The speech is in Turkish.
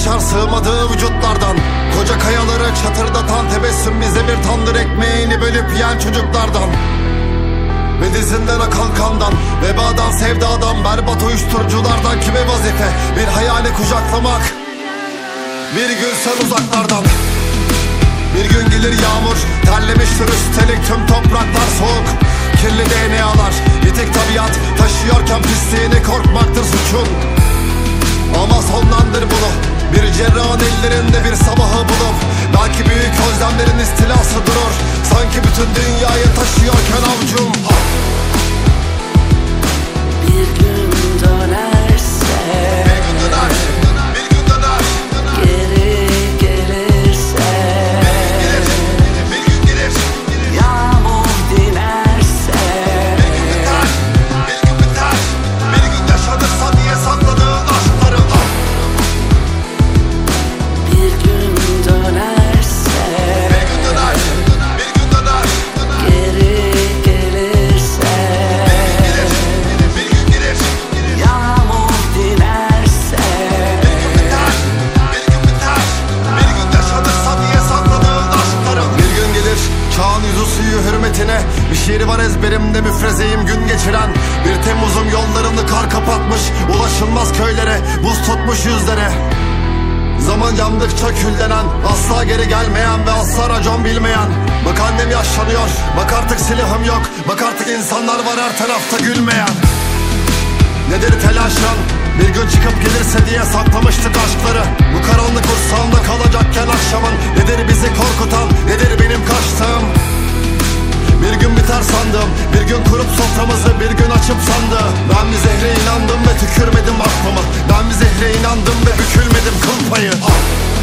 kaçar sığmadığı vücutlardan. Koca kayaları çatırdatan tebessüm bize bir tandır ekmeğini bölüp yiyen çocuklardan. Ve dizinden akan kandan Vebadan sevdadan berbat uyuşturuculardan Kime vazife? Bir hayali kucaklamak Bir gün sen uzaklardan. Bir gün gelir yağmur Terlemiştir üstelik tüm topraklar soğuk. Kirli DNA'lar Bitik tabiat taşıyorken pisliğini korkmaktır suçun bir sabahı bulup Belki büyük özlemlerin istilası durur. Sanki bütün dünyayı taşıyorken avcum yüzü suyu hürmetine Bir şiir var ezberimde müfrezeyim gün geçiren. Bir Temmuz'un yollarını kar kapatmış Ulaşılmaz köylere, buz tutmuş yüzlere. Zaman yandıkça küllenen Asla geri gelmeyen ve asla racon bilmeyen. Bak annem yaşlanıyor Bak artık silahım yok Bak artık insanlar var her tarafta gülmeyen. Nedir telaşın? Bir gün çıkıp gelirse diye saklamıştık aşkları. Bu karanlık kursağında kalacakken akşamın Nedir bizi korkutan zehre inandım ve tükürmedim aklımı Ben bir zehre inandım ve bükülmedim kıl payı Ah!